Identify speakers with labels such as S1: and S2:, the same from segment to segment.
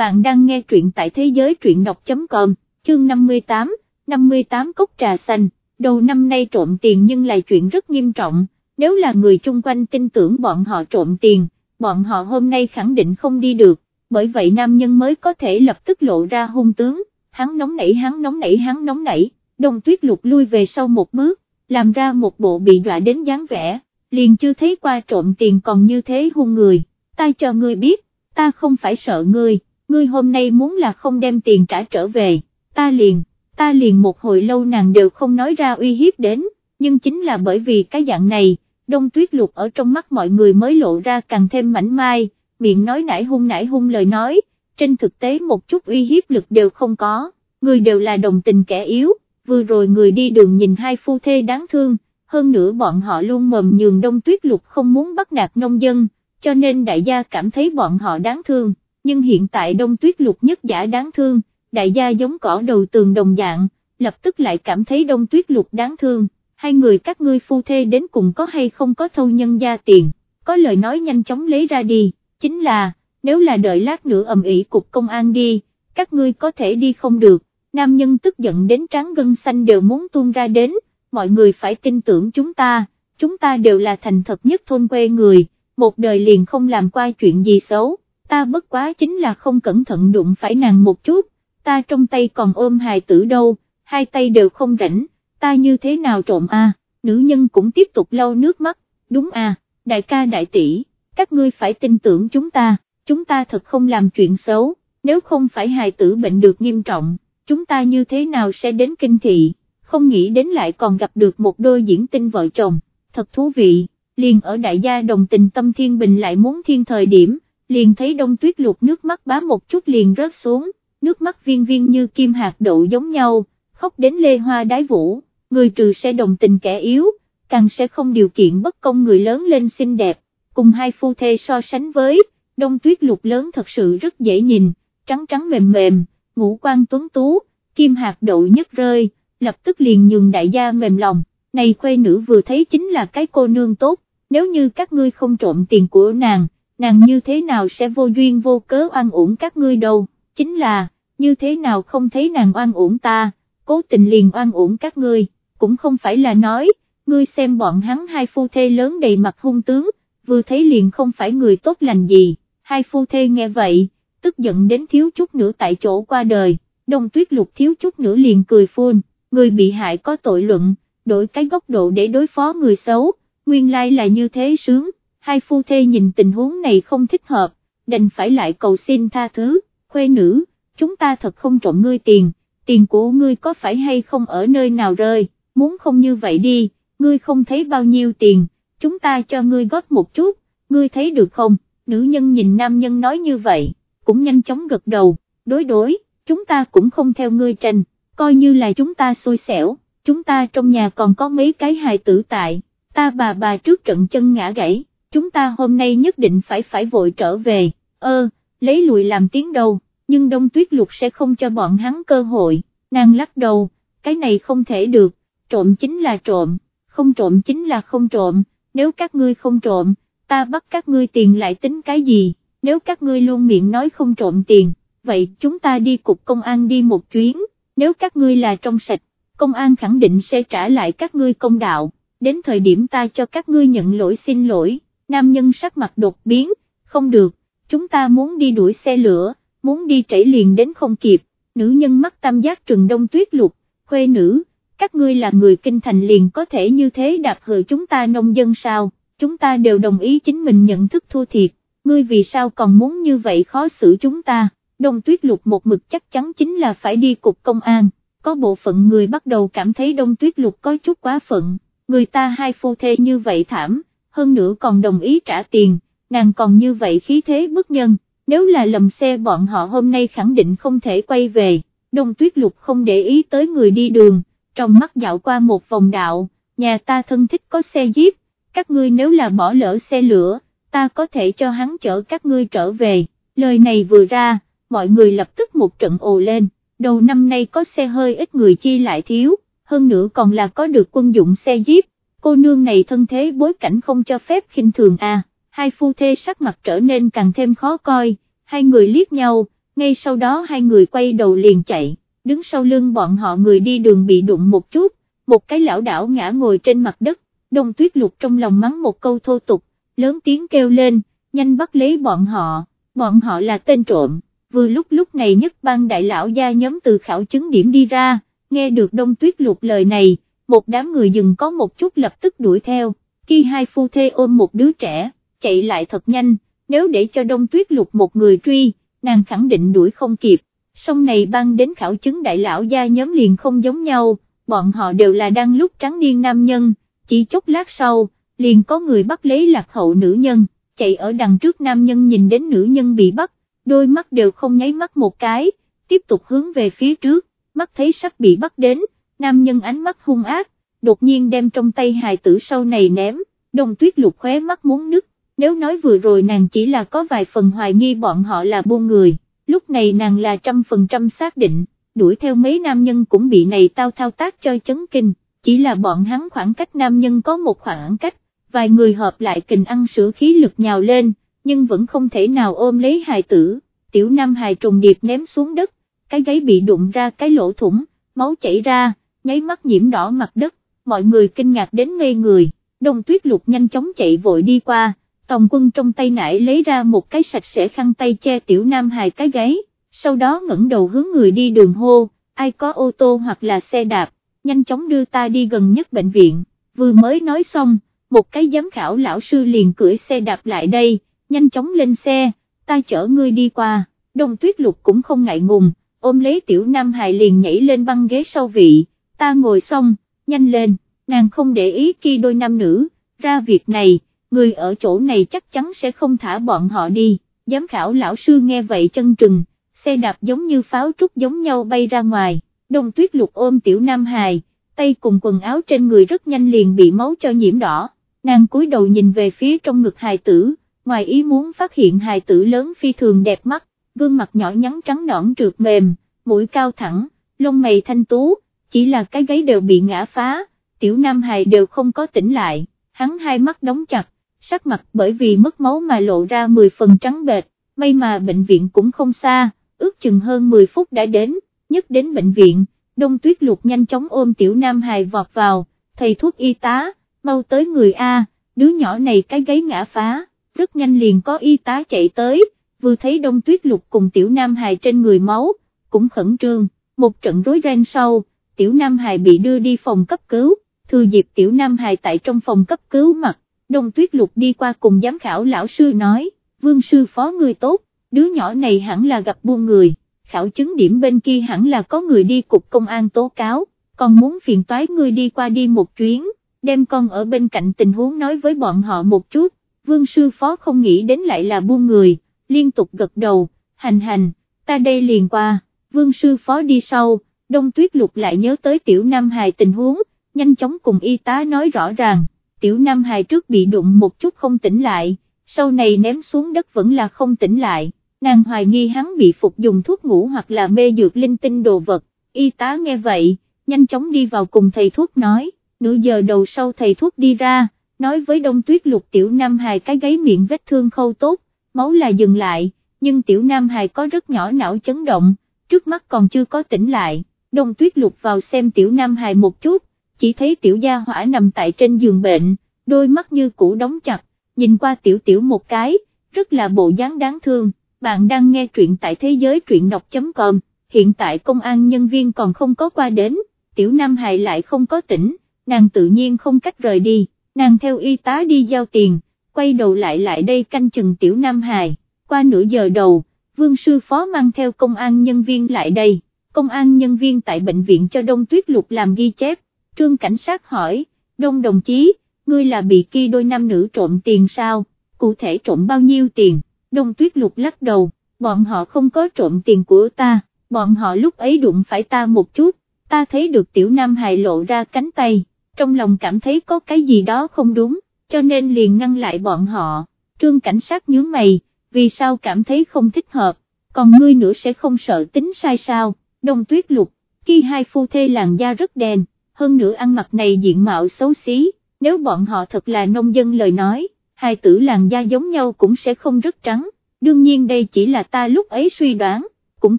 S1: bạn đang nghe truyện tại thế giới truyện đọc.com, chương 58, 58 cốc trà xanh, đầu năm nay trộm tiền nhưng là chuyện rất nghiêm trọng, nếu là người chung quanh tin tưởng bọn họ trộm tiền, bọn họ hôm nay khẳng định không đi được, bởi vậy nam nhân mới có thể lập tức lộ ra hung tướng, hắn nóng nảy hắn nóng nảy hắn nóng nảy, đông tuyết lục lui về sau một bước, làm ra một bộ bị đọa đến dáng vẻ, liền chưa thấy qua trộm tiền còn như thế hung người, ta cho ngươi biết, ta không phải sợ ngươi, ngươi hôm nay muốn là không đem tiền trả trở về, ta liền, ta liền một hồi lâu nàng đều không nói ra uy hiếp đến, nhưng chính là bởi vì cái dạng này, đông tuyết lục ở trong mắt mọi người mới lộ ra càng thêm mảnh mai, miệng nói nải hung nải hung lời nói, trên thực tế một chút uy hiếp lực đều không có, người đều là đồng tình kẻ yếu, vừa rồi người đi đường nhìn hai phu thê đáng thương, hơn nữa bọn họ luôn mầm nhường đông tuyết lục không muốn bắt nạt nông dân, cho nên đại gia cảm thấy bọn họ đáng thương, nhưng hiện tại đông tuyết lục nhất giả đáng thương, đại gia giống cỏ đầu tường đồng dạng, lập tức lại cảm thấy đông tuyết lục đáng thương, hai người các ngươi phu thê đến cùng có hay không có thâu nhân gia tiền, có lời nói nhanh chóng lấy ra đi, chính là, nếu là đợi lát nữa ầm ĩ cục công an đi, các ngươi có thể đi không được, nam nhân tức giận đến trắng gân xanh đều muốn tuôn ra đến, mọi người phải tin tưởng chúng ta, chúng ta đều là thành thật nhất thôn quê người, một đời liền không làm qua chuyện gì xấu, ta bất quá chính là không cẩn thận đụng phải nàng một chút, ta trong tay còn ôm hài tử đâu, hai tay đều không rảnh, ta như thế nào trộm a? nữ nhân cũng tiếp tục lau nước mắt, đúng à, đại ca đại tỷ, các ngươi phải tin tưởng chúng ta, chúng ta thật không làm chuyện xấu, nếu không phải hài tử bệnh được nghiêm trọng, chúng ta như thế nào sẽ đến kinh thị, không nghĩ đến lại còn gặp được một đôi diễn tinh vợ chồng, thật thú vị, liền ở đại gia đồng tình tâm thiên bình lại muốn thiên thời điểm, liền thấy đông tuyết lục nước mắt bá một chút liền rớt xuống, nước mắt viên viên như kim hạt đậu giống nhau, khóc đến lê hoa đái vũ, người trừ sẽ đồng tình kẻ yếu, càng sẽ không điều kiện bất công người lớn lên xinh đẹp, cùng hai phu thê so sánh với, đông tuyết lục lớn thật sự rất dễ nhìn, trắng trắng mềm mềm, ngũ quan tuấn tú, kim hạt đậu nhất rơi, lập tức liền nhường đại gia mềm lòng, này khuê nữ vừa thấy chính là cái cô nương tốt, nếu như các ngươi không trộm tiền của nàng, nàng như thế nào sẽ vô duyên vô cớ oan uổng các ngươi đâu, chính là, như thế nào không thấy nàng oan uổng ta, cố tình liền oan uổng các ngươi, cũng không phải là nói, ngươi xem bọn hắn hai phu thê lớn đầy mặt hung tướng, vừa thấy liền không phải người tốt lành gì, hai phu thê nghe vậy, tức giận đến thiếu chút nữa tại chỗ qua đời, đông tuyết lục thiếu chút nữa liền cười phun, người bị hại có tội luận, đổi cái góc độ để đối phó người xấu, nguyên lai là như thế sướng, hai phu thê nhìn tình huống này không thích hợp, đành phải lại cầu xin tha thứ, khuê nữ, chúng ta thật không trộm ngươi tiền, tiền của ngươi có phải hay không ở nơi nào rơi, muốn không như vậy đi, ngươi không thấy bao nhiêu tiền, chúng ta cho ngươi góp một chút, ngươi thấy được không, nữ nhân nhìn nam nhân nói như vậy, cũng nhanh chóng gật đầu, đối đối, chúng ta cũng không theo ngươi tranh, coi như là chúng ta xui xẻo, chúng ta trong nhà còn có mấy cái hài tử tại, ta bà bà trước trận chân ngã gãy, chúng ta hôm nay nhất định phải phải vội trở về, ơ, lấy lùi làm tiếng đầu, nhưng đông tuyết lục sẽ không cho bọn hắn cơ hội, nàng lắc đầu, cái này không thể được, trộm chính là trộm, không trộm chính là không trộm, nếu các ngươi không trộm, ta bắt các ngươi tiền lại tính cái gì, nếu các ngươi luôn miệng nói không trộm tiền, vậy chúng ta đi cục công an đi một chuyến, nếu các ngươi là trong sạch, công an khẳng định sẽ trả lại các ngươi công đạo, đến thời điểm ta cho các ngươi nhận lỗi xin lỗi, nam nhân sắc mặt đột biến, không được, chúng ta muốn đi đuổi xe lửa, muốn đi chảy liền đến không kịp, nữ nhân mắt tam giác trừng đông tuyết lục, khuê nữ, các ngươi là người kinh thành liền có thể như thế đạp hờ chúng ta nông dân sao, chúng ta đều đồng ý chính mình nhận thức thua thiệt, ngươi vì sao còn muốn như vậy khó xử chúng ta, đông tuyết lục một mực chắc chắn chính là phải đi cục công an, có bộ phận người bắt đầu cảm thấy đông tuyết lục có chút quá phận, người ta hai phu thê như vậy thảm, hơn nữa còn đồng ý trả tiền, nàng còn như vậy khí thế bức nhân, nếu là lầm xe bọn họ hôm nay khẳng định không thể quay về, đông tuyết lục không để ý tới người đi đường, trong mắt dạo qua một vòng đạo, nhà ta thân thích có xe jeep, các ngươi nếu là bỏ lỡ xe lửa, ta có thể cho hắn chở các ngươi trở về, lời này vừa ra, mọi người lập tức một trận ồ lên, đầu năm nay có xe hơi ít người chi lại thiếu, hơn nữa còn là có được quân dụng xe jeep, cô nương này thân thế bối cảnh không cho phép khinh thường à, hai phu thê sắc mặt trở nên càng thêm khó coi, hai người liếc nhau, ngay sau đó hai người quay đầu liền chạy, đứng sau lưng bọn họ người đi đường bị đụng một chút, một cái lão đảo ngã ngồi trên mặt đất, đông tuyết lục trong lòng mắng một câu thô tục, lớn tiếng kêu lên, nhanh bắt lấy bọn họ, bọn họ là tên trộm, vừa lúc lúc này nhất ban đại lão gia nhóm từ khảo chứng điểm đi ra, nghe được đông tuyết lục lời này, một đám người dừng có một chút lập tức đuổi theo, khi hai phu thê ôm một đứa trẻ, chạy lại thật nhanh, nếu để cho đông tuyết lục một người truy, nàng khẳng định đuổi không kịp, Sông này băng đến khảo chứng đại lão gia nhóm liền không giống nhau, bọn họ đều là đang lúc trắng niên nam nhân, chỉ chốc lát sau, liền có người bắt lấy lạc hậu nữ nhân, chạy ở đằng trước nam nhân nhìn đến nữ nhân bị bắt, đôi mắt đều không nháy mắt một cái, tiếp tục hướng về phía trước, mắt thấy sắp bị bắt đến, nam nhân ánh mắt hung ác, đột nhiên đem trong tay hài tử sau này ném, đồng tuyết lục khóe mắt muốn nứt, nếu nói vừa rồi nàng chỉ là có vài phần hoài nghi bọn họ là buôn người, lúc này nàng là trăm phần trăm xác định, đuổi theo mấy nam nhân cũng bị này tao thao tác cho chấn kinh, chỉ là bọn hắn khoảng cách nam nhân có một khoảng cách, vài người hợp lại kình ăn sữa khí lực nhào lên, nhưng vẫn không thể nào ôm lấy hài tử, tiểu nam hài trùng điệp ném xuống đất, cái gáy bị đụng ra cái lỗ thủng, máu chảy ra, nháy mắt nhiễm đỏ mặt đất, mọi người kinh ngạc đến ngây người, đông tuyết lục nhanh chóng chạy vội đi qua, tòng quân trong tay nải lấy ra một cái sạch sẽ khăn tay che tiểu nam hài cái gáy, sau đó ngẩng đầu hướng người đi đường hô, ai có ô tô hoặc là xe đạp, nhanh chóng đưa ta đi gần nhất bệnh viện, vừa mới nói xong, một cái giám khảo lão sư liền cưỡi xe đạp lại đây, nhanh chóng lên xe, ta chở ngươi đi qua, đông tuyết lục cũng không ngại ngùng, ôm lấy tiểu nam hài liền nhảy lên băng ghế sau vị, ta ngồi xong, nhanh lên, nàng không để ý khi đôi nam nữ, ra việc này, người ở chỗ này chắc chắn sẽ không thả bọn họ đi, giám khảo lão sư nghe vậy chân trừng, xe đạp giống như pháo trúc giống nhau bay ra ngoài, đông tuyết lục ôm tiểu nam hài, tay cùng quần áo trên người rất nhanh liền bị máu cho nhiễm đỏ, nàng cúi đầu nhìn về phía trong ngực hài tử, ngoài ý muốn phát hiện hài tử lớn phi thường đẹp mắt, gương mặt nhỏ nhắn trắng nõn trượt mềm, mũi cao thẳng, lông mày thanh tú, chỉ là cái gáy đều bị ngã phá, tiểu nam hài đều không có tỉnh lại, hắn hai mắt đóng chặt, sắc mặt bởi vì mất máu mà lộ ra 10 phần trắng bệt, may mà bệnh viện cũng không xa, ước chừng hơn 10 phút đã đến, nhất đến bệnh viện, đông tuyết lục nhanh chóng ôm tiểu nam hài vọt vào, thầy thuốc y tá, mau tới người A, đứa nhỏ này cái gáy ngã phá, rất nhanh liền có y tá chạy tới, vừa thấy đông tuyết lục cùng tiểu nam hài trên người máu, cũng khẩn trương, một trận rối ren sau, tiểu nam hài bị đưa đi phòng cấp cứu, thừa dịp tiểu nam hài tại trong phòng cấp cứu mặt, đông tuyết lục đi qua cùng giám khảo lão sư nói, vương sư phó người tốt, đứa nhỏ này hẳn là gặp buôn người, khảo chứng điểm bên kia hẳn là có người đi cục công an tố cáo, còn muốn phiền toái ngươi đi qua đi một chuyến, đem con ở bên cạnh tình huống nói với bọn họ một chút, vương sư phó không nghĩ đến lại là buôn người, liên tục gật đầu, hành hành, ta đây liền qua, vương sư phó đi sau, đông tuyết lục lại nhớ tới tiểu nam hài tình huống, nhanh chóng cùng y tá nói rõ ràng, tiểu nam hài trước bị đụng một chút không tỉnh lại, sau này ném xuống đất vẫn là không tỉnh lại, nàng hoài nghi hắn bị phục dùng thuốc ngủ hoặc là mê dược linh tinh đồ vật, y tá nghe vậy, nhanh chóng đi vào cùng thầy thuốc nói, nửa giờ đầu sau thầy thuốc đi ra, nói với đông tuyết lục tiểu nam hài cái gáy miệng vết thương khâu tốt, máu là dừng lại, nhưng tiểu nam hài có rất nhỏ não chấn động, trước mắt còn chưa có tỉnh lại, đông tuyết lục vào xem tiểu nam hài một chút, chỉ thấy tiểu gia hỏa nằm tại trên giường bệnh, đôi mắt như cũ đóng chặt, nhìn qua tiểu tiểu một cái, rất là bộ dáng đáng thương, bạn đang nghe truyện tại thế giới truyện đọc.com, hiện tại công an nhân viên còn không có qua đến, tiểu nam hài lại không có tỉnh, nàng tự nhiên không cách rời đi, nàng theo y tá đi giao tiền, quay đầu lại lại đây canh chừng tiểu nam hài, qua nửa giờ đầu, vương sư phó mang theo công an nhân viên lại đây, công an nhân viên tại bệnh viện cho Đông Tuyết Lục làm ghi chép, trương cảnh sát hỏi, Đông đồng chí, ngươi là bị kia đôi nam nữ trộm tiền sao, cụ thể trộm bao nhiêu tiền, Đông Tuyết Lục lắc đầu, bọn họ không có trộm tiền của ta, bọn họ lúc ấy đụng phải ta một chút, ta thấy được tiểu nam hài lộ ra cánh tay, trong lòng cảm thấy có cái gì đó không đúng, cho nên liền ngăn lại bọn họ, trương cảnh sát nhướng mày, vì sao cảm thấy không thích hợp, còn ngươi nữa sẽ không sợ tính sai sao, đông tuyết lục, khi hai phu thê làn da rất đen, hơn nữa ăn mặc này diện mạo xấu xí, nếu bọn họ thật là nông dân lời nói, hai tử làn da giống nhau cũng sẽ không rất trắng, đương nhiên đây chỉ là ta lúc ấy suy đoán, cũng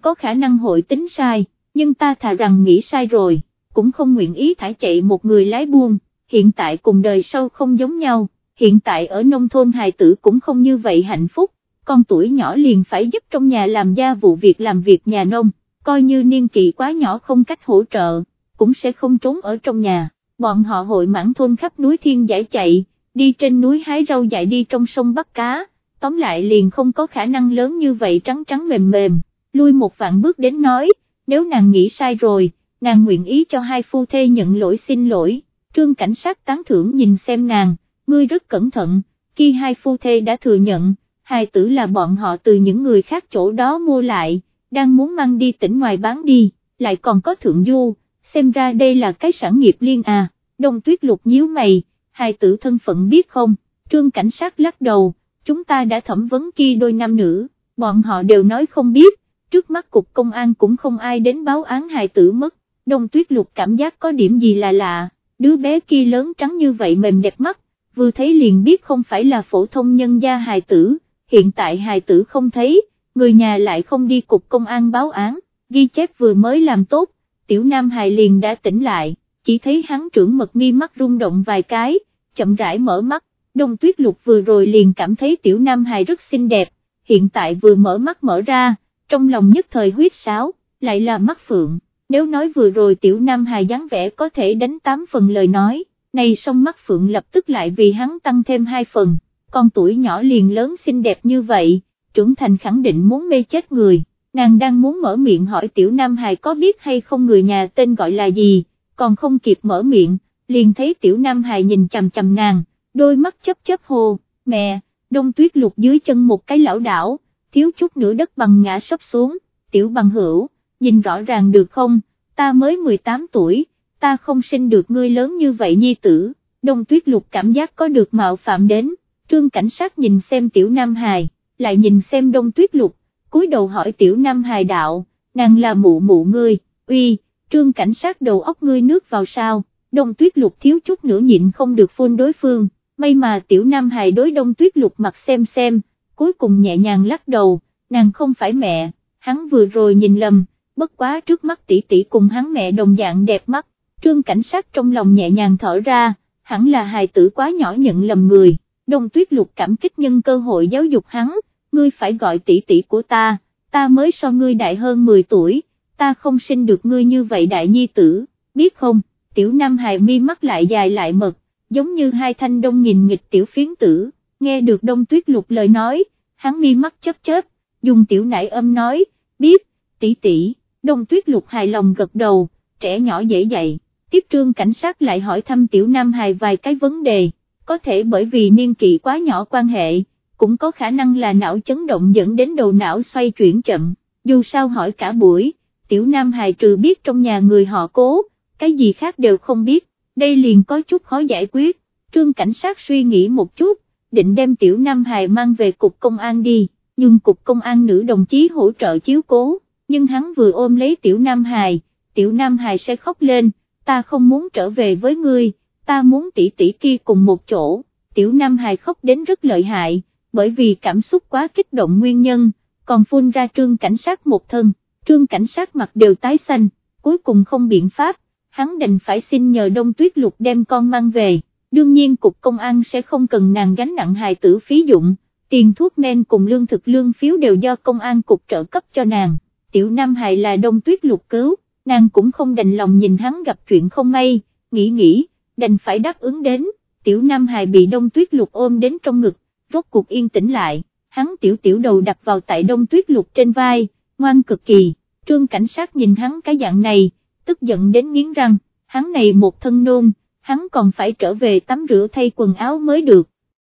S1: có khả năng hội tính sai, nhưng ta thà rằng nghĩ sai rồi, cũng không nguyện ý thả chạy một người lái buôn, hiện tại cùng đời sau không giống nhau, hiện tại ở nông thôn hài tử cũng không như vậy hạnh phúc, con tuổi nhỏ liền phải giúp trong nhà làm gia vụ việc làm việc nhà nông, coi như niên kỵ quá nhỏ không cách hỗ trợ, cũng sẽ không trốn ở trong nhà, bọn họ hội mãn thôn khắp núi thiên giải chạy, đi trên núi hái rau dại đi trong sông bắt cá, tóm lại liền không có khả năng lớn như vậy trắng trắng mềm mềm, lui một vạn bước đến nói, nếu nàng nghĩ sai rồi, nàng nguyện ý cho hai phu thê nhận lỗi xin lỗi, trương cảnh sát tán thưởng nhìn xem nàng, ngươi rất cẩn thận, khi hai phu thê đã thừa nhận, hai tử là bọn họ từ những người khác chỗ đó mua lại, đang muốn mang đi tỉnh ngoài bán đi, lại còn có thượng du, xem ra đây là cái sản nghiệp liên à, đông tuyết lục nhíu mày, hai tử thân phận biết không, trương cảnh sát lắc đầu, chúng ta đã thẩm vấn kia đôi nam nữ, bọn họ đều nói không biết, trước mắt cục công an cũng không ai đến báo án hài tử mất, đông tuyết lục cảm giác có điểm gì là lạ, đứa bé kia lớn trắng như vậy mềm đẹp mắt, vừa thấy liền biết không phải là phổ thông nhân gia hài tử, hiện tại hài tử không thấy, người nhà lại không đi cục công an báo án, ghi chép vừa mới làm tốt, tiểu nam hài liền đã tỉnh lại, chỉ thấy hắn trưởng mật mi mắt rung động vài cái, chậm rãi mở mắt, đông tuyết lục vừa rồi liền cảm thấy tiểu nam hài rất xinh đẹp, hiện tại vừa mở mắt mở ra, trong lòng nhất thời huyết sáo, lại là mắt phượng, nếu nói vừa rồi tiểu nam hài dáng vẻ có thể đánh 8 phần lời nói, này song mắt phượng lập tức lại vì hắn tăng thêm 2 phần, con tuổi nhỏ liền lớn xinh đẹp như vậy, trưởng thành khẳng định muốn mê chết người, nàng đang muốn mở miệng hỏi tiểu nam hài có biết hay không người nhà tên gọi là gì, còn không kịp mở miệng, liền thấy tiểu nam hài nhìn chằm chằm nàng, đôi mắt chấp chấp hồ, mẹ, đông tuyết lục dưới chân một cái lão đảo, thiếu chút nữa đất bằng ngã sấp xuống, tiểu bằng hữu, nhìn rõ ràng được không, ta mới 18 tuổi, ta không sinh được ngươi lớn như vậy nhi tử, đông tuyết lục cảm giác có được mạo phạm đến, trương cảnh sát nhìn xem tiểu nam hài, lại nhìn xem đông tuyết lục, cúi đầu hỏi tiểu nam hài đạo, nàng là mụ mụ ngươi, uy, trương cảnh sát đầu óc ngươi nước vào sao, đông tuyết lục thiếu chút nữa nhịn không được phun đối phương, may mà tiểu nam hài đối đông tuyết lục mặt xem xem, cuối cùng nhẹ nhàng lắc đầu, nàng không phải mẹ, hắn vừa rồi nhìn lầm, bất quá trước mắt tỷ tỷ cùng hắn mẹ đồng dạng đẹp mắt, trương cảnh sát trong lòng nhẹ nhàng thở ra, hẳn là hài tử quá nhỏ nhận lầm người, đông tuyết lục cảm kích nhân cơ hội giáo dục hắn, ngươi phải gọi tỷ tỷ của ta, ta mới so ngươi đại hơn 10 tuổi, ta không sinh được ngươi như vậy đại nhi tử, biết không, tiểu nam hài mi mắt lại dài lại mật, giống như hai thanh đông nghìn nghịch tiểu phiến tử, nghe được đông tuyết lục lời nói, hắn mi mắt chớp chớp, dùng tiểu nải âm nói, biết, tỷ tỷ, đông tuyết lục hài lòng gật đầu, trẻ nhỏ dễ dạy, tiếp trương cảnh sát lại hỏi thăm tiểu nam hài vài cái vấn đề, có thể bởi vì niên kỵ quá nhỏ quan hệ, cũng có khả năng là não chấn động dẫn đến đầu não xoay chuyển chậm, dù sao hỏi cả buổi, tiểu nam hài trừ biết trong nhà người họ cố, cái gì khác đều không biết, đây liền có chút khó giải quyết, trương cảnh sát suy nghĩ một chút, định đem tiểu nam hài mang về cục công an đi, nhưng cục công an nữ đồng chí hỗ trợ chiếu cố, nhưng hắn vừa ôm lấy tiểu nam hài, tiểu nam hài sẽ khóc lên, ta không muốn trở về với ngươi, ta muốn tỷ tỷ kia cùng một chỗ, tiểu nam hài khóc đến rất lợi hại, bởi vì cảm xúc quá kích động nguyên nhân, còn phun ra trương cảnh sát một thân, trương cảnh sát mặt đều tái xanh, cuối cùng không biện pháp, hắn đành phải xin nhờ đông tuyết lục đem con mang về, đương nhiên cục công an sẽ không cần nàng gánh nặng hài tử phí dụng, tiền thuốc men cùng lương thực lương phiếu đều do công an cục trợ cấp cho nàng, tiểu nam hài là đông tuyết lục cứu, nàng cũng không đành lòng nhìn hắn gặp chuyện không may, nghĩ nghĩ, đành phải đáp ứng đến, tiểu nam hài bị đông tuyết lục ôm đến trong ngực, rốt cuộc yên tĩnh lại, hắn tiểu tiểu đầu đặt vào tại đông tuyết lục trên vai, ngoan cực kỳ, trương cảnh sát nhìn hắn cái dạng này, tức giận đến nghiến răng, hắn này một thân nôn, hắn còn phải trở về tắm rửa thay quần áo mới được.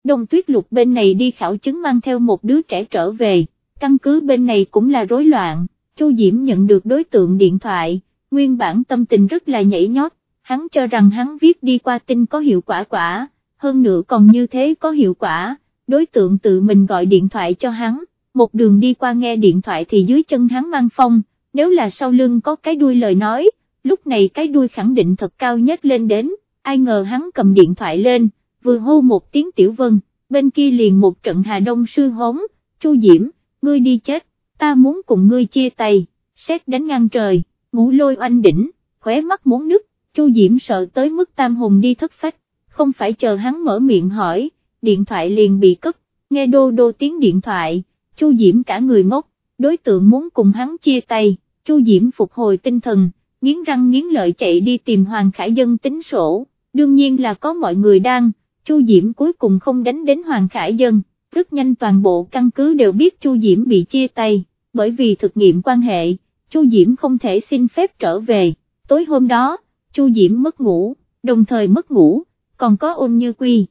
S1: Đông tuyết lục bên này đi khảo chứng mang theo một đứa trẻ trở về, căn cứ bên này cũng là rối loạn, Chu Diễm nhận được đối tượng điện thoại, nguyên bản tâm tình rất là nhảy nhót, hắn cho rằng hắn viết đi qua tin có hiệu quả quả, hơn nữa còn như thế có hiệu quả, đối tượng tự mình gọi điện thoại cho hắn, một đường đi qua nghe điện thoại thì dưới chân hắn mang phong, nếu là sau lưng có cái đuôi lời nói, lúc này cái đuôi khẳng định thật cao nhất lên đến, ai ngờ hắn cầm điện thoại lên, vừa hô một tiếng tiểu vân, bên kia liền một trận Hà Đông sư hống, Chu Diễm, ngươi đi chết, ta muốn cùng ngươi chia tay, xét đánh ngang trời, ngủ lôi oanh đỉnh, khóe mắt muốn nứt, Chu Diễm sợ tới mức tam hùng đi thất phách, không phải chờ hắn mở miệng hỏi, điện thoại liền bị cất, nghe đô đô tiếng điện thoại, Chu Diễm cả người ngốc, đối tượng muốn cùng hắn chia tay, Chu Diễm phục hồi tinh thần, nghiến răng nghiến lợi chạy đi tìm Hoàng Khải Dân tính sổ, đương nhiên là có mọi người đang, Chu Diễm cuối cùng không đánh đến Hoàng Khải Dân, rất nhanh toàn bộ căn cứ đều biết Chu Diễm bị chia tay, bởi vì thực nghiệm quan hệ, Chu Diễm không thể xin phép trở về, tối hôm đó, Chu Diễm mất ngủ, đồng thời mất ngủ, còn có ôn như quy.